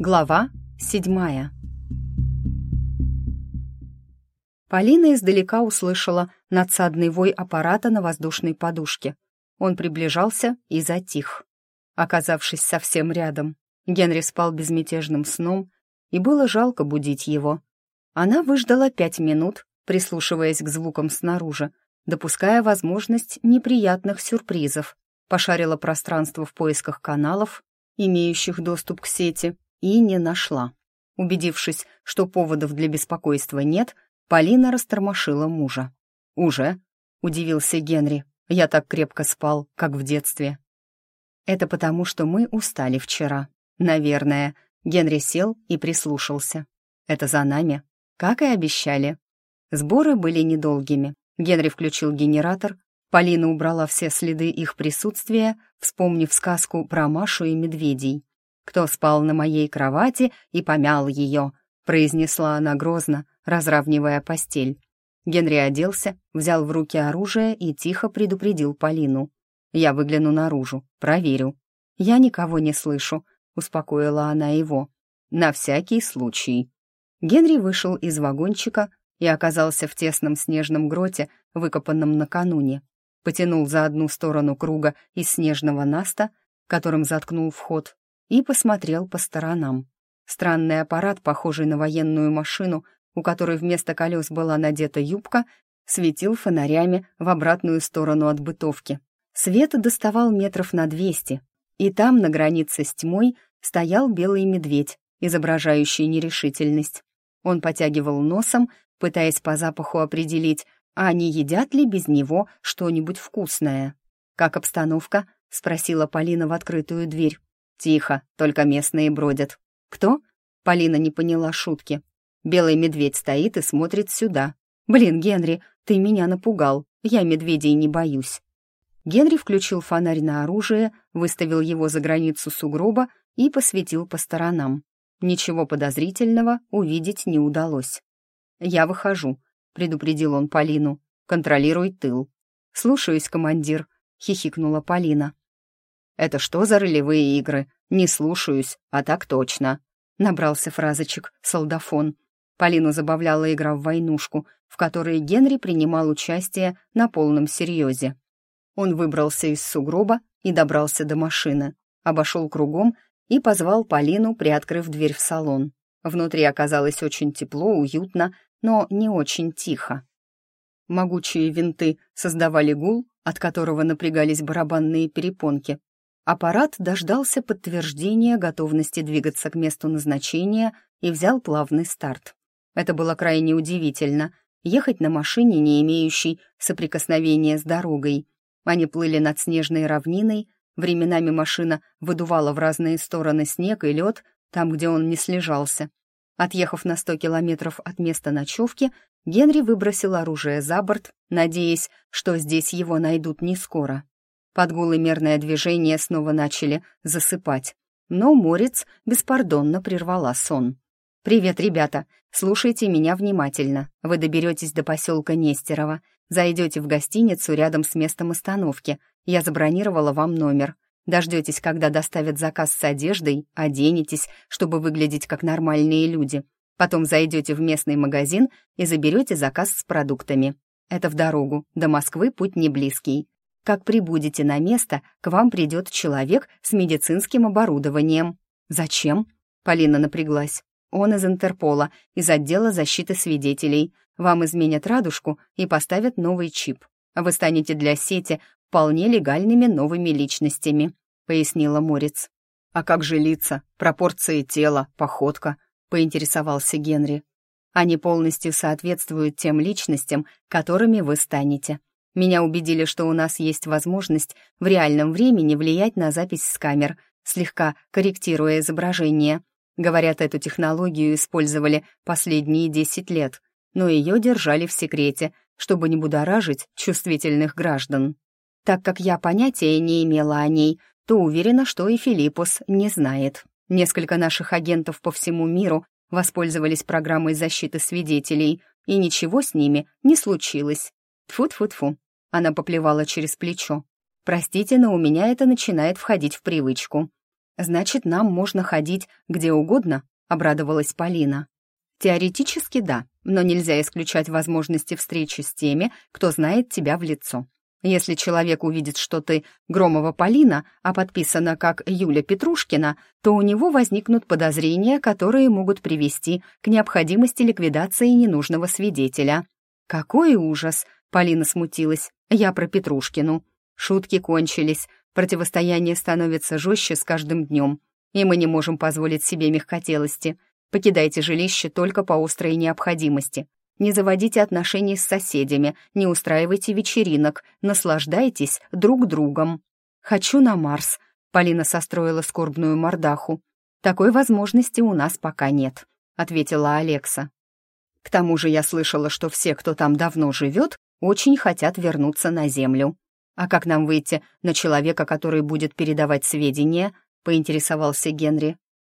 Глава седьмая. Полина издалека услышала надсадный вой аппарата на воздушной подушке. Он приближался и затих. Оказавшись совсем рядом, Генри спал безмятежным сном, и было жалко будить его. Она выждала пять минут, прислушиваясь к звукам снаружи, допуская возможность неприятных сюрпризов, пошарила пространство в поисках каналов, имеющих доступ к сети, и не нашла. Убедившись, что поводов для беспокойства нет, Полина растормошила мужа. «Уже?» — удивился Генри. «Я так крепко спал, как в детстве». «Это потому, что мы устали вчера. Наверное». Генри сел и прислушался. «Это за нами, как и обещали». Сборы были недолгими. Генри включил генератор, Полина убрала все следы их присутствия, вспомнив сказку про Машу и медведей кто спал на моей кровати и помял ее», — произнесла она грозно, разравнивая постель. Генри оделся, взял в руки оружие и тихо предупредил Полину. «Я выгляну наружу, проверю». «Я никого не слышу», — успокоила она его. «На всякий случай». Генри вышел из вагончика и оказался в тесном снежном гроте, выкопанном накануне. Потянул за одну сторону круга из снежного наста, которым заткнул вход, и посмотрел по сторонам. Странный аппарат, похожий на военную машину, у которой вместо колес была надета юбка, светил фонарями в обратную сторону от бытовки. Свет доставал метров на двести, и там, на границе с тьмой, стоял белый медведь, изображающий нерешительность. Он потягивал носом, пытаясь по запаху определить, а не едят ли без него что-нибудь вкусное. «Как обстановка?» — спросила Полина в открытую дверь. «Тихо, только местные бродят». «Кто?» Полина не поняла шутки. Белый медведь стоит и смотрит сюда. «Блин, Генри, ты меня напугал. Я медведей не боюсь». Генри включил фонарь на оружие, выставил его за границу сугроба и посветил по сторонам. Ничего подозрительного увидеть не удалось. «Я выхожу», — предупредил он Полину. «Контролируй тыл». «Слушаюсь, командир», — хихикнула Полина. «Это что за ролевые игры? Не слушаюсь, а так точно», — набрался фразочек солдафон. Полину забавляла игра в войнушку, в которой Генри принимал участие на полном серьезе. Он выбрался из сугроба и добрался до машины, обошел кругом и позвал Полину, приоткрыв дверь в салон. Внутри оказалось очень тепло, уютно, но не очень тихо. Могучие винты создавали гул, от которого напрягались барабанные перепонки, Аппарат дождался подтверждения готовности двигаться к месту назначения и взял плавный старт. Это было крайне удивительно — ехать на машине, не имеющей соприкосновения с дорогой. Они плыли над снежной равниной, временами машина выдувала в разные стороны снег и лед, там, где он не слежался. Отъехав на сто километров от места ночевки, Генри выбросил оружие за борт, надеясь, что здесь его найдут не скоро. И мерное движение снова начали засыпать. Но Морец беспардонно прервала сон. «Привет, ребята! Слушайте меня внимательно. Вы доберетесь до поселка Нестерова, зайдете в гостиницу рядом с местом остановки. Я забронировала вам номер. Дождетесь, когда доставят заказ с одеждой, оденетесь, чтобы выглядеть как нормальные люди. Потом зайдете в местный магазин и заберете заказ с продуктами. Это в дорогу. До Москвы путь не близкий. Как прибудете на место, к вам придет человек с медицинским оборудованием». «Зачем?» — Полина напряглась. «Он из Интерпола, из отдела защиты свидетелей. Вам изменят радужку и поставят новый чип. Вы станете для сети вполне легальными новыми личностями», — пояснила Морец. «А как же лица, пропорции тела, походка?» — поинтересовался Генри. «Они полностью соответствуют тем личностям, которыми вы станете. Меня убедили, что у нас есть возможность в реальном времени влиять на запись с камер, слегка корректируя изображение. Говорят, эту технологию использовали последние 10 лет, но ее держали в секрете, чтобы не будоражить чувствительных граждан. Так как я понятия не имела о ней, то уверена, что и Филиппус не знает. Несколько наших агентов по всему миру воспользовались программой защиты свидетелей, и ничего с ними не случилось. Тфу-тфу-тфу. Она поплевала через плечо. «Простите, но у меня это начинает входить в привычку». «Значит, нам можно ходить где угодно?» — обрадовалась Полина. «Теоретически да, но нельзя исключать возможности встречи с теми, кто знает тебя в лицо. Если человек увидит, что ты Громова Полина, а подписана как Юля Петрушкина, то у него возникнут подозрения, которые могут привести к необходимости ликвидации ненужного свидетеля». «Какой ужас!» — Полина смутилась. «Я про Петрушкину». Шутки кончились, противостояние становится жестче с каждым днем, и мы не можем позволить себе мягкотелости. Покидайте жилище только по острой необходимости. Не заводите отношений с соседями, не устраивайте вечеринок, наслаждайтесь друг другом. «Хочу на Марс», — Полина состроила скорбную мордаху. «Такой возможности у нас пока нет», — ответила Алекса. «К тому же я слышала, что все, кто там давно живет, очень хотят вернуться на Землю. «А как нам выйти на человека, который будет передавать сведения?» — поинтересовался Генри.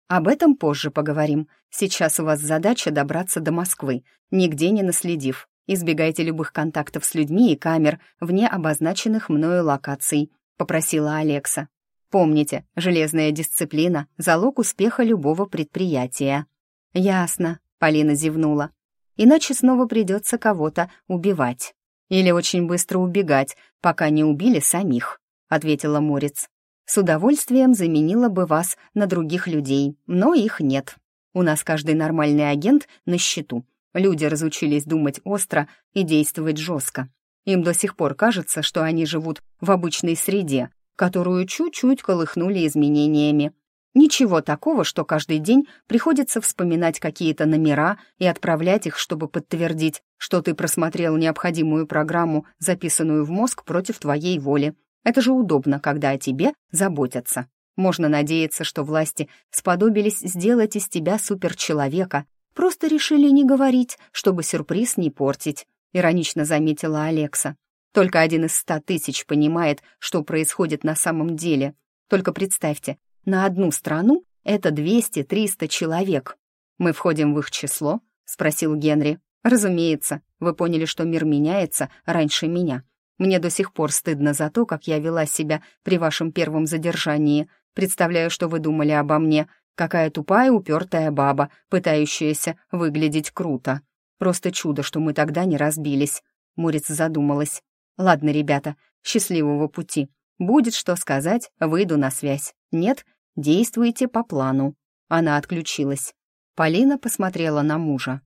«Об этом позже поговорим. Сейчас у вас задача добраться до Москвы, нигде не наследив. Избегайте любых контактов с людьми и камер вне обозначенных мною локаций», — попросила Алекса. «Помните, железная дисциплина — залог успеха любого предприятия». «Ясно», — Полина зевнула. «Иначе снова придется кого-то убивать». Или очень быстро убегать, пока не убили самих», — ответила Морец. «С удовольствием заменила бы вас на других людей, но их нет. У нас каждый нормальный агент на счету. Люди разучились думать остро и действовать жестко. Им до сих пор кажется, что они живут в обычной среде, которую чуть-чуть колыхнули изменениями. Ничего такого, что каждый день приходится вспоминать какие-то номера и отправлять их, чтобы подтвердить, что ты просмотрел необходимую программу, записанную в мозг против твоей воли. Это же удобно, когда о тебе заботятся. Можно надеяться, что власти сподобились сделать из тебя суперчеловека, просто решили не говорить, чтобы сюрприз не портить, иронично заметила Алекса. Только один из ста тысяч понимает, что происходит на самом деле. Только представьте, на одну страну это 200-300 человек. Мы входим в их число?» — спросил Генри. «Разумеется, вы поняли, что мир меняется раньше меня. Мне до сих пор стыдно за то, как я вела себя при вашем первом задержании. Представляю, что вы думали обо мне. Какая тупая, упертая баба, пытающаяся выглядеть круто. Просто чудо, что мы тогда не разбились». Мурец задумалась. «Ладно, ребята, счастливого пути. Будет что сказать, выйду на связь. Нет, действуйте по плану». Она отключилась. Полина посмотрела на мужа.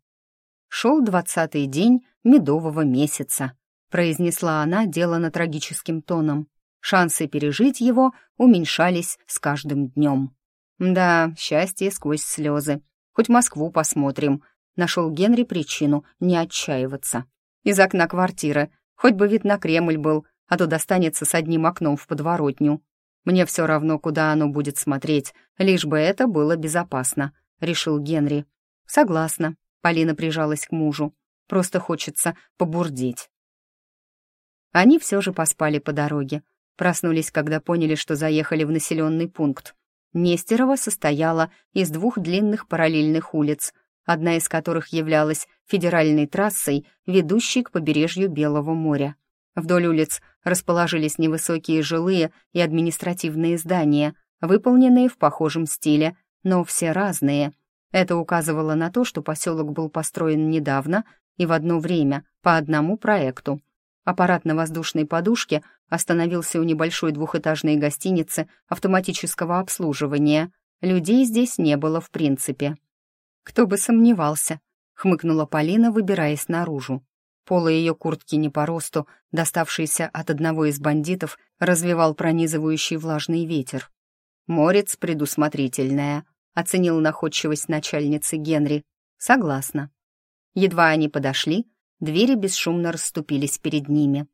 «Шел двадцатый день медового месяца», произнесла она делано трагическим тоном. Шансы пережить его уменьшались с каждым днем. «Да, счастье сквозь слезы. Хоть Москву посмотрим», нашел Генри причину не отчаиваться. Из окна квартиры, хоть бы вид на Кремль был, а то достанется с одним окном в подворотню. Мне все равно, куда оно будет смотреть, лишь бы это было безопасно», — решил Генри. «Согласна», — Полина прижалась к мужу. «Просто хочется побурдеть». Они все же поспали по дороге. Проснулись, когда поняли, что заехали в населенный пункт. Нестерова состояла из двух длинных параллельных улиц, одна из которых являлась федеральной трассой, ведущей к побережью Белого моря. Вдоль улиц расположились невысокие жилые и административные здания, выполненные в похожем стиле, но все разные. Это указывало на то, что поселок был построен недавно и в одно время по одному проекту. Аппарат на воздушной подушке остановился у небольшой двухэтажной гостиницы автоматического обслуживания. Людей здесь не было в принципе. «Кто бы сомневался», — хмыкнула Полина, выбираясь наружу. Полы ее куртки не по росту, доставшийся от одного из бандитов, развивал пронизывающий влажный ветер. «Морец предусмотрительная», — оценил находчивость начальницы Генри. «Согласна». Едва они подошли, двери бесшумно расступились перед ними.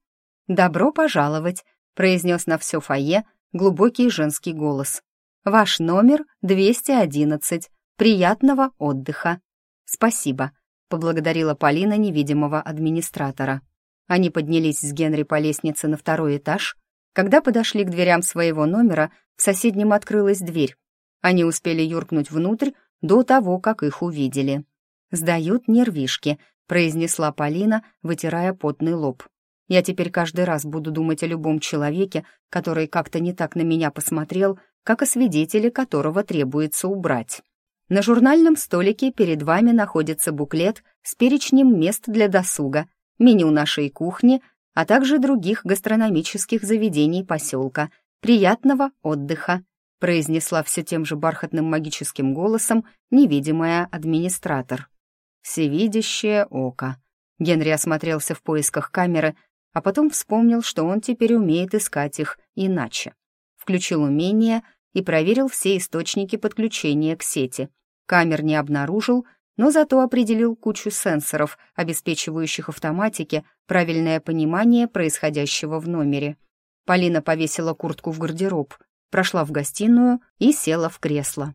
«Добро пожаловать», — произнес на все фойе глубокий женский голос. «Ваш номер 211. Приятного отдыха». «Спасибо», поблагодарила Полина невидимого администратора. Они поднялись с Генри по лестнице на второй этаж. Когда подошли к дверям своего номера, в соседнем открылась дверь. Они успели юркнуть внутрь до того, как их увидели. «Сдают нервишки», — произнесла Полина, вытирая потный лоб. «Я теперь каждый раз буду думать о любом человеке, который как-то не так на меня посмотрел как о свидетеле которого требуется убрать. На журнальном столике перед вами находится буклет с перечнем мест для досуга, меню нашей кухни, а также других гастрономических заведений поселка. Приятного отдыха!» произнесла все тем же бархатным магическим голосом невидимая администратор. «Всевидящее око». Генри осмотрелся в поисках камеры, а потом вспомнил, что он теперь умеет искать их иначе. Включил умение и проверил все источники подключения к сети. Камер не обнаружил, но зато определил кучу сенсоров, обеспечивающих автоматике правильное понимание происходящего в номере. Полина повесила куртку в гардероб, прошла в гостиную и села в кресло.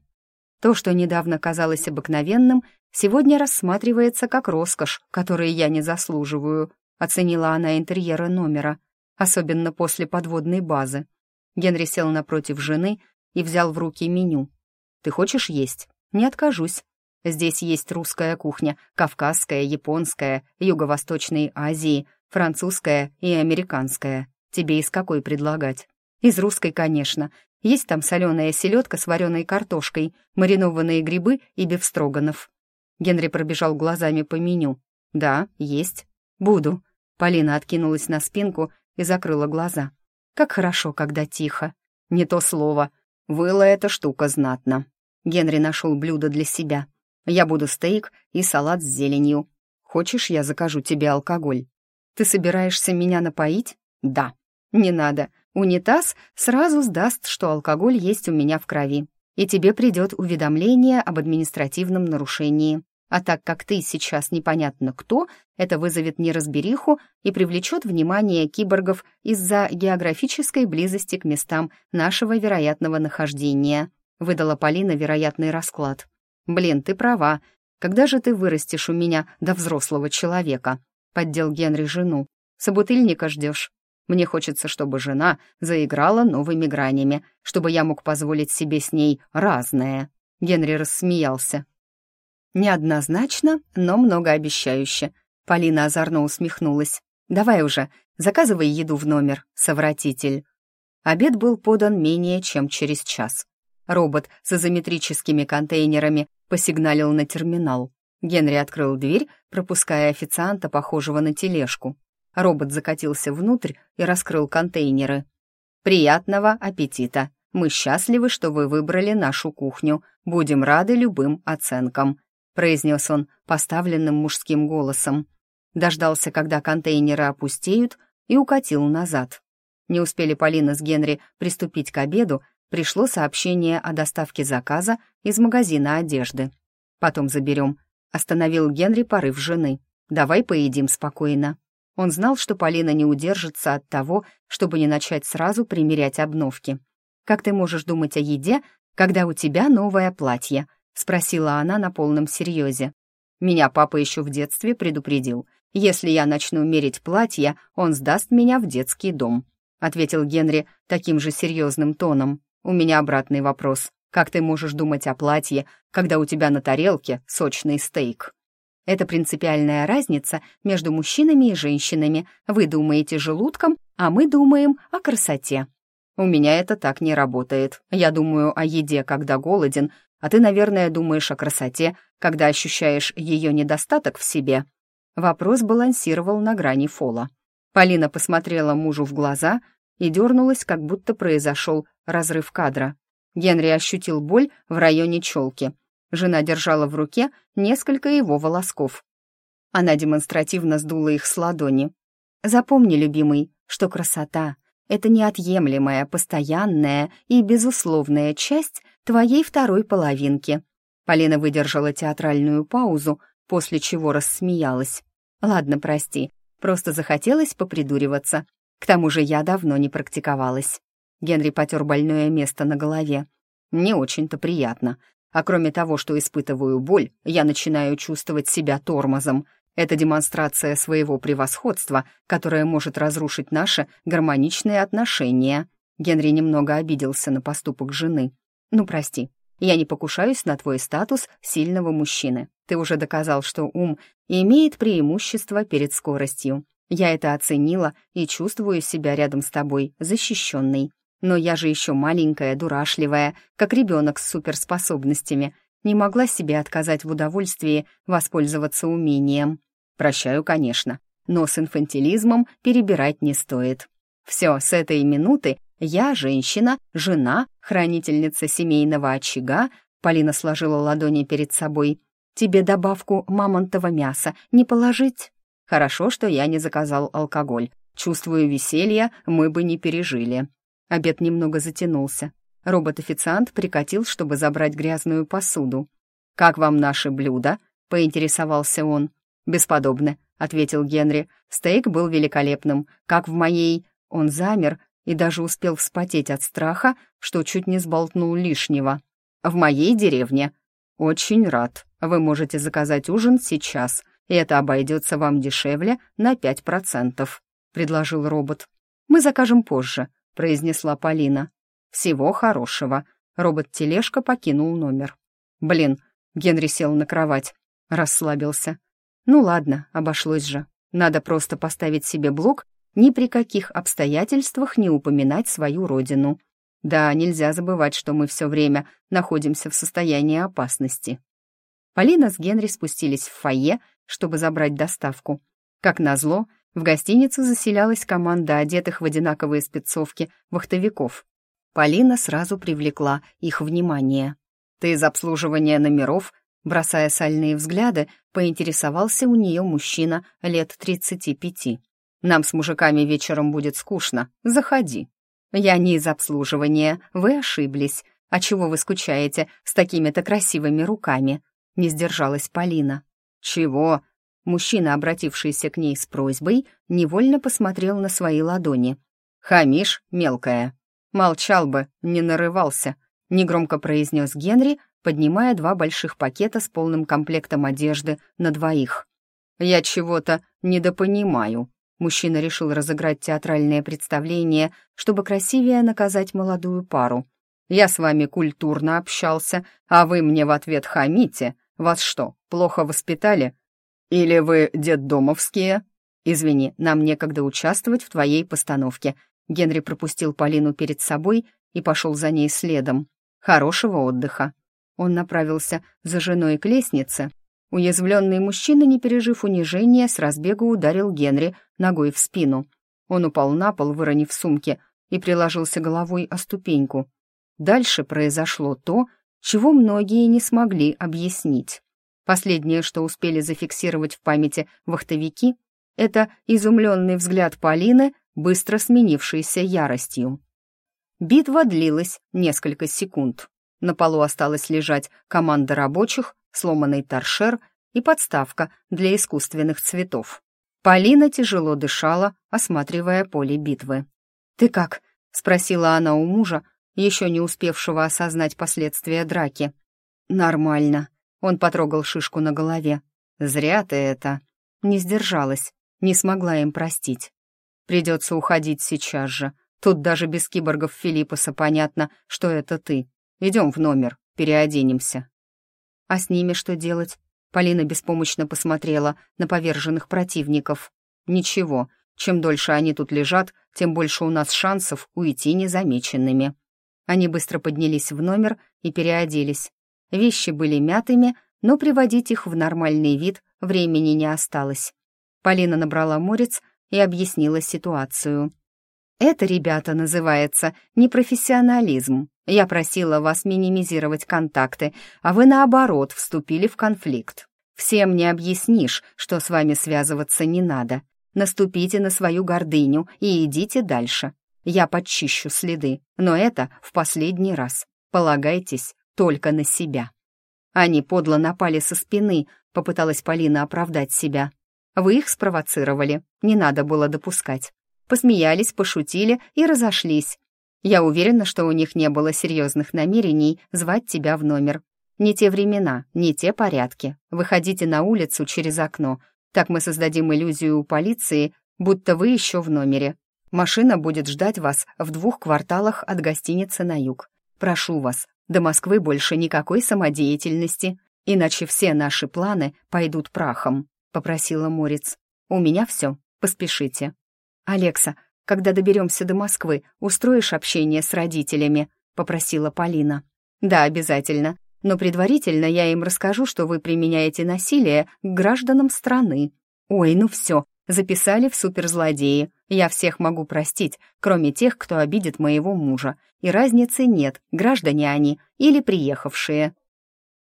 То, что недавно казалось обыкновенным, сегодня рассматривается как роскошь, которой я не заслуживаю, оценила она интерьеры номера, особенно после подводной базы. Генри сел напротив жены и взял в руки меню. «Ты хочешь есть?» «Не откажусь. Здесь есть русская кухня, кавказская, японская, юго-восточной Азии, французская и американская. Тебе из какой предлагать?» «Из русской, конечно. Есть там соленая селедка с вареной картошкой, маринованные грибы и бифстроганов». Генри пробежал глазами по меню. «Да, есть. Буду». Полина откинулась на спинку и закрыла глаза. «Как хорошо, когда тихо. Не то слово. Выла эта штука знатно». Генри нашел блюдо для себя. «Я буду стейк и салат с зеленью. Хочешь, я закажу тебе алкоголь?» «Ты собираешься меня напоить?» «Да». «Не надо. Унитаз сразу сдаст, что алкоголь есть у меня в крови, и тебе придет уведомление об административном нарушении. А так как ты сейчас непонятно кто, это вызовет неразбериху и привлечет внимание киборгов из-за географической близости к местам нашего вероятного нахождения», выдала Полина вероятный расклад. «Блин, ты права. Когда же ты вырастешь у меня до взрослого человека?» поддел Генри жену. «Собутыльника ждешь?» Мне хочется, чтобы жена заиграла новыми гранями, чтобы я мог позволить себе с ней разное». Генри рассмеялся. «Неоднозначно, но многообещающе». Полина озорно усмехнулась. «Давай уже, заказывай еду в номер, совратитель». Обед был подан менее чем через час. Робот с изометрическими контейнерами посигналил на терминал. Генри открыл дверь, пропуская официанта, похожего на тележку. Робот закатился внутрь и раскрыл контейнеры. «Приятного аппетита! Мы счастливы, что вы выбрали нашу кухню. Будем рады любым оценкам», произнес он поставленным мужским голосом. Дождался, когда контейнеры опустеют, и укатил назад. Не успели Полина с Генри приступить к обеду, пришло сообщение о доставке заказа из магазина одежды. «Потом заберем», — остановил Генри порыв жены. «Давай поедим спокойно». Он знал, что Полина не удержится от того, чтобы не начать сразу примерять обновки. «Как ты можешь думать о еде, когда у тебя новое платье?» — спросила она на полном серьезе. «Меня папа еще в детстве предупредил. Если я начну мерить платья, он сдаст меня в детский дом», — ответил Генри таким же серьезным тоном. «У меня обратный вопрос. Как ты можешь думать о платье, когда у тебя на тарелке сочный стейк?» Это принципиальная разница между мужчинами и женщинами. Вы думаете желудком, а мы думаем о красоте. У меня это так не работает. Я думаю о еде, когда голоден, а ты, наверное, думаешь о красоте, когда ощущаешь ее недостаток в себе. Вопрос балансировал на грани фола. Полина посмотрела мужу в глаза и дернулась, как будто произошел разрыв кадра. Генри ощутил боль в районе челки — Жена держала в руке несколько его волосков. Она демонстративно сдула их с ладони. «Запомни, любимый, что красота — это неотъемлемая, постоянная и безусловная часть твоей второй половинки». Полина выдержала театральную паузу, после чего рассмеялась. «Ладно, прости, просто захотелось попридуриваться. К тому же я давно не практиковалась». Генри потер больное место на голове. «Не очень-то приятно, а кроме того, что испытываю боль, я начинаю чувствовать себя тормозом. Это демонстрация своего превосходства, которое может разрушить наши гармоничные отношения. Генри немного обиделся на поступок жены. «Ну, прости, я не покушаюсь на твой статус сильного мужчины. Ты уже доказал, что ум имеет преимущество перед скоростью. Я это оценила и чувствую себя рядом с тобой защищенной. Но я же еще маленькая, дурашливая, как ребенок с суперспособностями. Не могла себе отказать в удовольствии воспользоваться умением. Прощаю, конечно, но с инфантилизмом перебирать не стоит. Все, с этой минуты я женщина, жена, хранительница семейного очага, Полина сложила ладони перед собой. Тебе добавку мамонтового мяса не положить? Хорошо, что я не заказал алкоголь. Чувствую веселье, мы бы не пережили. Обед немного затянулся. Робот-официант прикатил, чтобы забрать грязную посуду. «Как вам наши блюда?» — поинтересовался он. «Бесподобно», — ответил Генри. «Стейк был великолепным, как в моей...» Он замер и даже успел вспотеть от страха, что чуть не сболтнул лишнего. «В моей деревне». «Очень рад. Вы можете заказать ужин сейчас, и это обойдется вам дешевле на пять процентов», — предложил робот. «Мы закажем позже», — произнесла Полина. «Всего хорошего». Робот-тележка покинул номер. «Блин», — Генри сел на кровать, расслабился. «Ну ладно, обошлось же. Надо просто поставить себе блок, ни при каких обстоятельствах не упоминать свою родину. Да, нельзя забывать, что мы все время находимся в состоянии опасности». Полина с Генри спустились в фойе, чтобы забрать доставку. Как назло, в гостиницу заселялась команда одетых в одинаковые спецовки вахтовиков. Полина сразу привлекла их внимание. «Ты из обслуживания номеров?» Бросая сальные взгляды, поинтересовался у нее мужчина лет тридцати пяти. «Нам с мужиками вечером будет скучно. Заходи». «Я не из обслуживания, вы ошиблись. А чего вы скучаете с такими-то красивыми руками?» Не сдержалась Полина. «Чего?» Мужчина, обратившийся к ней с просьбой, невольно посмотрел на свои ладони. «Хамишь, мелкая!» «Молчал бы, не нарывался», — негромко произнес Генри, поднимая два больших пакета с полным комплектом одежды на двоих. «Я чего-то недопонимаю». Мужчина решил разыграть театральное представление, чтобы красивее наказать молодую пару. «Я с вами культурно общался, а вы мне в ответ хамите. Вас что, плохо воспитали? Или вы детдомовские? Извини, нам некогда участвовать в твоей постановке. Генри пропустил Полину перед собой и пошел за ней следом. Хорошего отдыха. Он направился за женой к лестнице. Уязвленный мужчина, не пережив унижения, с разбегу ударил Генри ногой в спину. Он упал на пол, выронив сумки, и приложился головой о ступеньку. Дальше произошло то, чего многие не смогли объяснить. Последнее, что успели зафиксировать в памяти вахтовики, это изумленный взгляд Полины, быстро сменившийся яростью. Битва длилась несколько секунд. На полу осталась лежать команда рабочих, сломанный торшер и подставка для искусственных цветов. Полина тяжело дышала, осматривая поле битвы. «Ты как?» — спросила она у мужа, еще не успевшего осознать последствия драки. «Нормально», он потрогал шишку на голове. «Зря ты это». Не сдержалась, не смогла им простить. Придется уходить сейчас же. Тут даже без киборгов Филиппуса понятно, что это ты. Идем в номер, переоденемся. А с ними что делать? Полина беспомощно посмотрела на поверженных противников. Ничего, чем дольше они тут лежат, тем больше у нас шансов уйти незамеченными. Они быстро поднялись в номер и переоделись. Вещи были мятыми, но приводить их в нормальный вид времени не осталось. Полина набрала морец и объяснила ситуацию. «Это, ребята, называется непрофессионализм. Я просила вас минимизировать контакты, а вы, наоборот, вступили в конфликт. Всем не объяснишь, что с вами связываться не надо. Наступите на свою гордыню и идите дальше. Я подчищу следы, но это в последний раз. Полагайтесь только на себя. Они подло напали со спины, попыталась Полина оправдать себя. Вы их спровоцировали, не надо было допускать. Посмеялись, пошутили и разошлись. Я уверена, что у них не было серьезных намерений звать тебя в номер. Не те времена, не те порядки. Выходите на улицу через окно. Так мы создадим иллюзию у полиции, будто вы еще в номере. Машина будет ждать вас в двух кварталах от гостиницы на юг. Прошу вас, до Москвы больше никакой самодеятельности, иначе все наши планы пойдут прахом», — попросила Морец. «У меня все, поспешите». «Алекса, когда доберемся до Москвы, устроишь общение с родителями?» — попросила Полина. «Да, обязательно. Но предварительно я им расскажу, что вы применяете насилие к гражданам страны. Ой, ну все, записали в суперзлодеи. Я всех могу простить, кроме тех, кто обидит моего мужа. И разницы нет, граждане они или приехавшие».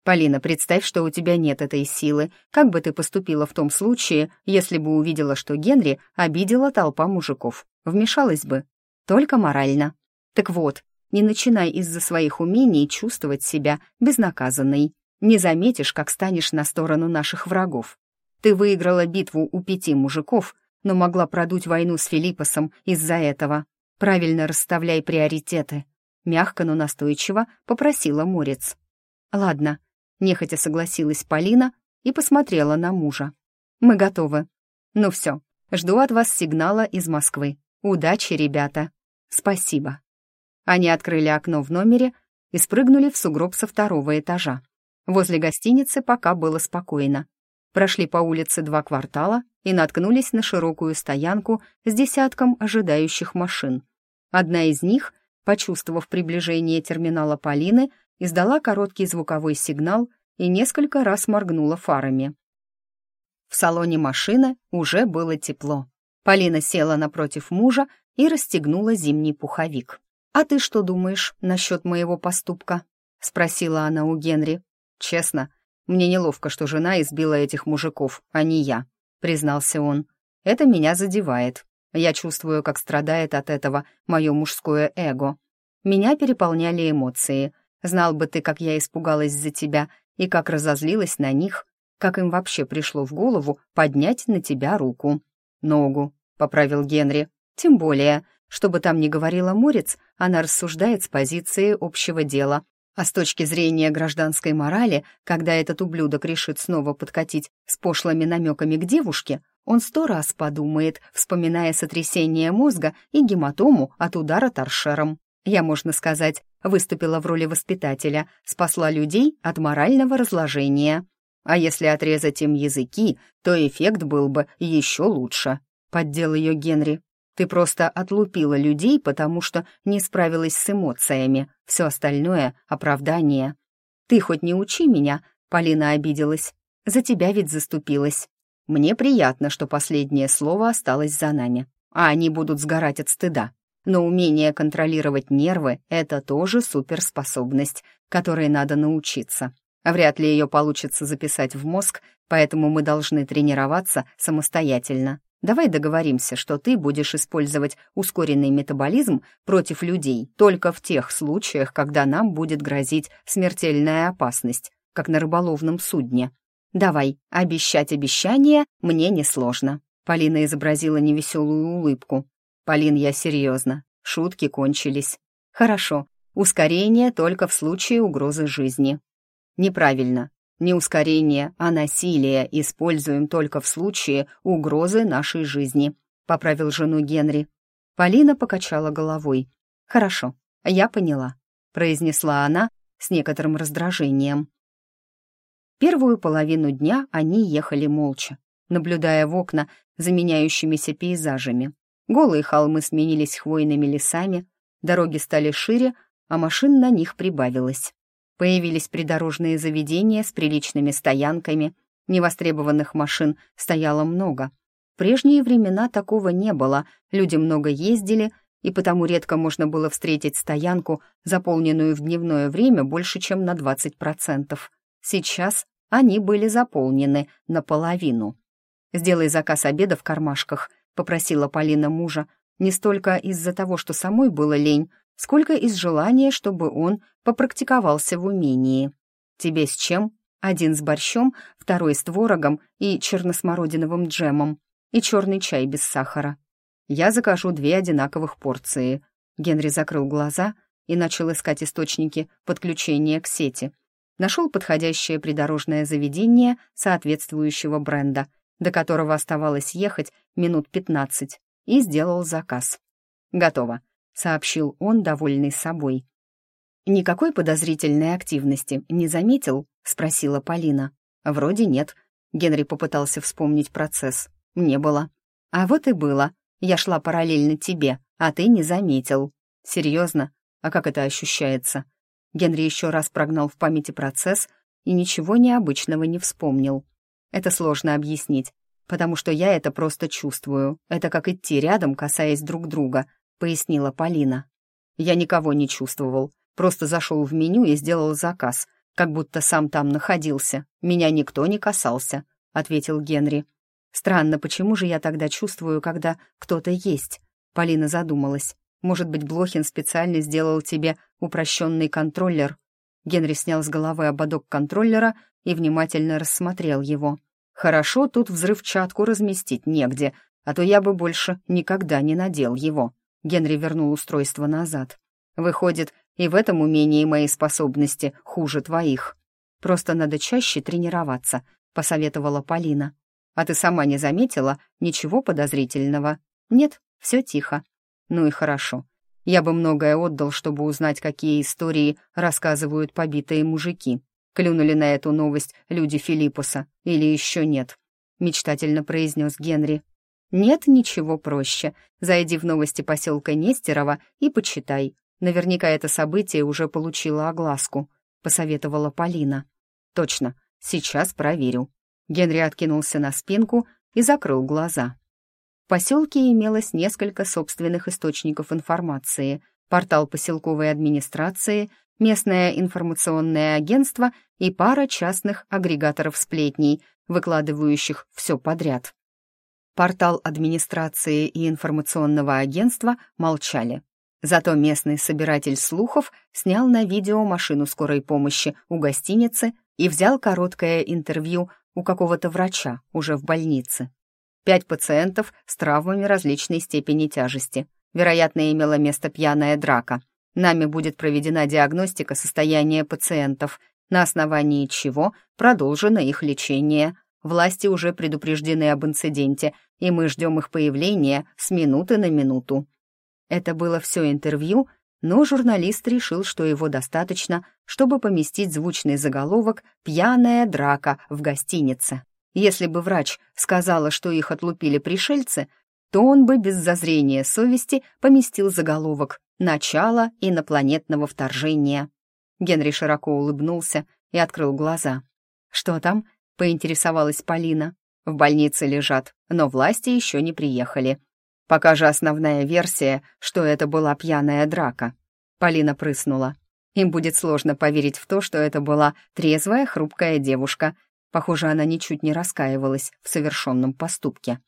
«Полина, представь, что у тебя нет этой силы. Как бы ты поступила в том случае, если бы увидела, что Генри обидела толпа мужиков? Вмешалась бы? Только морально. Так вот, не начинай из-за своих умений чувствовать себя безнаказанной. Не заметишь, как станешь на сторону наших врагов. Ты выиграла битву у пяти мужиков, но могла продуть войну с Филиппосом из-за этого. Правильно расставляй приоритеты. Мягко, но настойчиво попросила Морец. Ладно, Нехотя согласилась Полина и посмотрела на мужа. «Мы готовы. Ну все, жду от вас сигнала из Москвы. Удачи, ребята. Спасибо». Они открыли окно в номере и спрыгнули в сугроб со второго этажа. Возле гостиницы пока было спокойно. Прошли по улице два квартала и наткнулись на широкую стоянку с десятком ожидающих машин. Одна из них, почувствовав приближение терминала Полины, издала короткий звуковой сигнал и несколько раз моргнула фарами. В салоне машины уже было тепло. Полина села напротив мужа и расстегнула зимний пуховик. «А ты что думаешь насчет моего поступка?» — спросила она у Генри. «Честно, мне неловко, что жена избила этих мужиков, а не я», — признался он. «Это меня задевает. Я чувствую, как страдает от этого мое мужское эго. Меня переполняли эмоции — Знал бы ты, как я испугалась за тебя и как разозлилась на них, как им вообще пришло в голову поднять на тебя руку. Ногу, — поправил Генри. Тем более, чтобы там не говорила Морец, она рассуждает с позиции общего дела. А с точки зрения гражданской морали, когда этот ублюдок решит снова подкатить с пошлыми намеками к девушке, он сто раз подумает, вспоминая сотрясение мозга и гематому от удара торшером. Я, можно сказать, выступила в роли воспитателя, спасла людей от морального разложения. А если отрезать им языки, то эффект был бы еще лучше. Поддел ее Генри. Ты просто отлупила людей, потому что не справилась с эмоциями. Все остальное — оправдание. Ты хоть не учи меня, Полина обиделась. За тебя ведь заступилась. Мне приятно, что последнее слово осталось за нами, а они будут сгорать от стыда. Но умение контролировать нервы — это тоже суперспособность, которой надо научиться. Вряд ли ее получится записать в мозг, поэтому мы должны тренироваться самостоятельно. Давай договоримся, что ты будешь использовать ускоренный метаболизм против людей только в тех случаях, когда нам будет грозить смертельная опасность, как на рыболовном судне. Давай, обещать обещание мне несложно. Полина изобразила невеселую улыбку. «Полин, я серьезно. Шутки кончились. Хорошо. Ускорение только в случае угрозы жизни. Неправильно. Не ускорение, а насилие используем только в случае угрозы нашей жизни», — поправил жену Генри. Полина покачала головой. «Хорошо, я поняла», — произнесла она с некоторым раздражением. Первую половину дня они ехали молча, наблюдая в окна за меняющимися пейзажами. Голые холмы сменились хвойными лесами, дороги стали шире, а машин на них прибавилось. Появились придорожные заведения с приличными стоянками, невостребованных машин стояло много. В прежние времена такого не было, люди много ездили, и потому редко можно было встретить стоянку, заполненную в дневное время больше, чем на 20%. Сейчас они были заполнены наполовину. «Сделай заказ обеда в кармашках», попросила Полина мужа, не столько из-за того, что самой было лень, сколько из желания, чтобы он попрактиковался в умении. «Тебе с чем?» Один с борщом, второй с творогом и черносмородиновым джемом, и черный чай без сахара. Я закажу две одинаковых порции. Генри закрыл глаза и начал искать источники подключения к сети. Нашел подходящее придорожное заведение соответствующего бренда до которого оставалось ехать минут пятнадцать, и сделал заказ. «Готово», — сообщил он, довольный собой. «Никакой подозрительной активности не заметил?» — спросила Полина. «Вроде нет». Генри попытался вспомнить процесс. «Не было». «А вот и было», Я шла параллельно тебе, а ты не заметил. Серьезно? А как это ощущается? Генри еще раз прогнал в памяти процесс и ничего необычного не вспомнил. Это сложно объяснить, потому что я это просто чувствую. Это как идти рядом, касаясь друг друга, пояснила Полина. Я никого не чувствовал, просто зашел в меню и сделал заказ, как будто сам там находился. Меня никто не касался, ответил Генри. Странно, почему же я тогда чувствую, когда кто-то есть? Полина задумалась. Может быть, Блохин специально сделал тебе упрощенный контроллер? Генри снял с головы ободок контроллера и внимательно рассмотрел его. Хорошо, тут взрывчатку разместить негде, а то я бы больше никогда не надел его. Генри вернул устройство назад. Выходит, и в этом умении мои способности хуже твоих. Просто надо чаще тренироваться, посоветовала Полина. А ты сама не заметила ничего подозрительного? Нет, все тихо. Ну и хорошо. Я бы многое отдал, чтобы узнать, какие истории рассказывают побитые мужики. Клюнули на эту новость люди Филиппуса или еще нет?» — мечтательно произнес Генри. «Нет ничего проще. Зайди в новости поселка Нестерова и почитай. Наверняка это событие уже получило огласку», — посоветовала Полина. «Точно, сейчас проверю». Генри откинулся на спинку и закрыл глаза. В поселке имелось несколько собственных источников информации. Портал поселковой администрации, местное информационное агентство и пара частных агрегаторов сплетней, выкладывающих все подряд. Портал администрации и информационного агентства молчали. Зато местный собиратель слухов снял на видео машину скорой помощи у гостиницы и взял короткое интервью у какого-то врача уже в больнице. Пять пациентов с травмами различной степени тяжести. Вероятно, имела место пьяная драка — Нами будет проведена диагностика состояния пациентов, на основании чего продолжено их лечение. Власти уже предупреждены об инциденте, и мы ждем их появления с минуты на минуту. Это было все интервью, но журналист решил, что его достаточно, чтобы поместить звучный заголовок «Пьяная драка в гостинице». Если бы врач сказала, что их отлупили пришельцы, то он бы без зазрения совести поместил заголовок «Начало инопланетного вторжения». Генри широко улыбнулся и открыл глаза. «Что там?» — поинтересовалась Полина. «В больнице лежат, но власти еще не приехали. Пока же основная версия, что это была пьяная драка». Полина прыснула. Им будет сложно поверить в то, что это была трезвая, хрупкая девушка. Похоже, она ничуть не раскаивалась в совершенном поступке.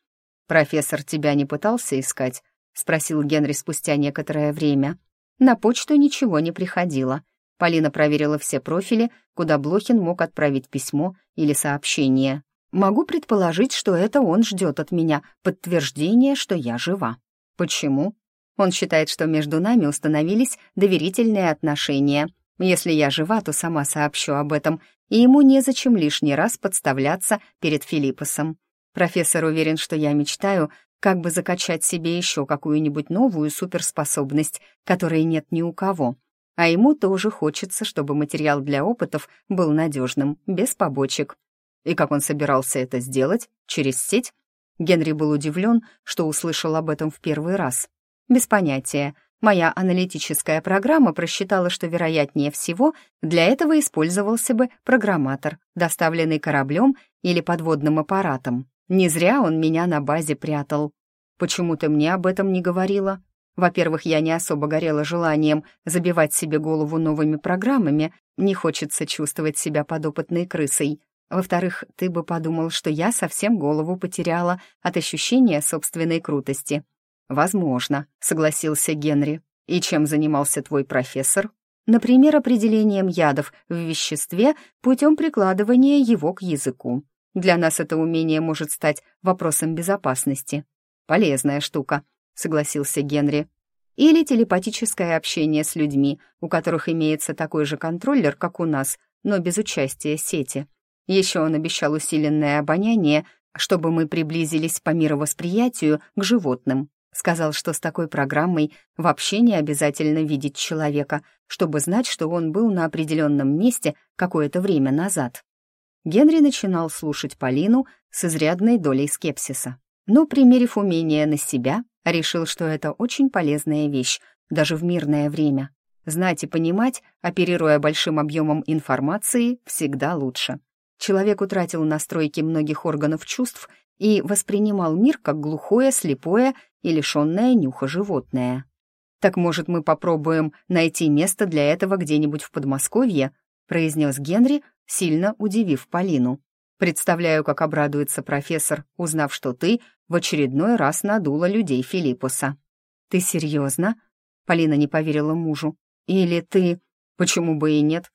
«Профессор тебя не пытался искать?» — спросил Генри спустя некоторое время. На почту ничего не приходило. Полина проверила все профили, куда Блохин мог отправить письмо или сообщение. «Могу предположить, что это он ждет от меня подтверждение, что я жива. Почему? Он считает, что между нами установились доверительные отношения. Если я жива, то сама сообщу об этом, и ему незачем лишний раз подставляться перед Филиппосом. Профессор уверен, что я мечтаю, как бы закачать себе еще какую-нибудь новую суперспособность, которой нет ни у кого. А ему тоже хочется, чтобы материал для опытов был надежным, без побочек. И как он собирался это сделать? Через сеть? Генри был удивлен, что услышал об этом в первый раз. Без понятия. Моя аналитическая программа просчитала, что, вероятнее всего, для этого использовался бы программатор, доставленный кораблем или подводным аппаратом. Не зря он меня на базе прятал. Почему ты мне об этом не говорила? Во-первых, я не особо горела желанием забивать себе голову новыми программами, не хочется чувствовать себя подопытной крысой. Во-вторых, ты бы подумал, что я совсем голову потеряла от ощущения собственной крутости. «Возможно», — согласился Генри. «И чем занимался твой профессор?» «Например, определением ядов в веществе путем прикладывания его к языку. Для нас это умение может стать вопросом безопасности. Полезная штука, согласился Генри. Или телепатическое общение с людьми, у которых имеется такой же контроллер, как у нас, но без участия сети. Еще он обещал усиленное обоняние, чтобы мы приблизились по мировосприятию к животным. Сказал, что с такой программой вообще не обязательно видеть человека, чтобы знать, что он был на определенном месте какое-то время назад. Генри начинал слушать Полину с изрядной долей скепсиса. Но, примерив умение на себя, Решил, что это очень полезная вещь, даже в мирное время. Знать и понимать, оперируя большим объемом информации, всегда лучше. Человек утратил настройки многих органов чувств и воспринимал мир как глухое, слепое и лишенное нюха животное. «Так, может, мы попробуем найти место для этого где-нибудь в Подмосковье?» произнес Генри, сильно удивив Полину. «Представляю, как обрадуется профессор, узнав, что ты в очередной раз надула людей Филиппуса». «Ты серьезно?» Полина не поверила мужу. «Или ты...» «Почему бы и нет?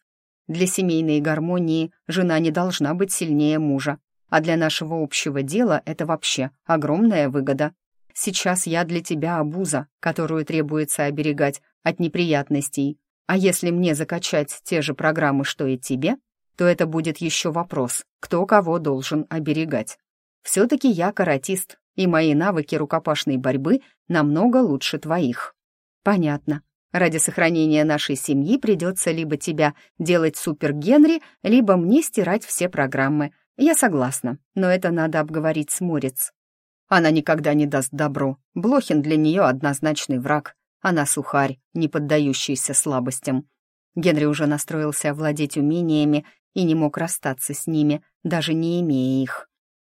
Для семейной гармонии жена не должна быть сильнее мужа, а для нашего общего дела это вообще огромная выгода. Сейчас я для тебя обуза, которую требуется оберегать от неприятностей. А если мне закачать те же программы, что и тебе, то это будет еще вопрос, кто кого должен оберегать. Все-таки я каратист, и мои навыки рукопашной борьбы намного лучше твоих. Понятно. Ради сохранения нашей семьи придется либо тебя делать супер-Генри, либо мне стирать все программы. Я согласна, но это надо обговорить с Морец. Она никогда не даст добро. Блохин для нее однозначный враг. Она сухарь, не поддающийся слабостям. Генри уже настроился овладеть умениями и не мог расстаться с ними, даже не имея их.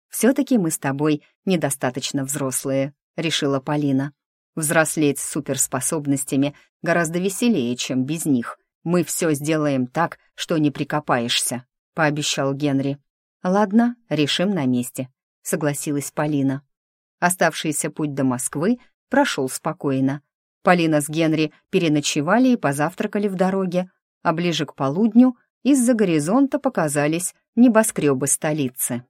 «Все-таки мы с тобой недостаточно взрослые», — решила Полина. «Взрослеть с суперспособностями гораздо веселее, чем без них. Мы все сделаем так, что не прикопаешься», — пообещал Генри. «Ладно, решим на месте», — согласилась Полина. Оставшийся путь до Москвы прошел спокойно. Полина с Генри переночевали и позавтракали в дороге, а ближе к полудню из-за горизонта показались небоскребы столицы.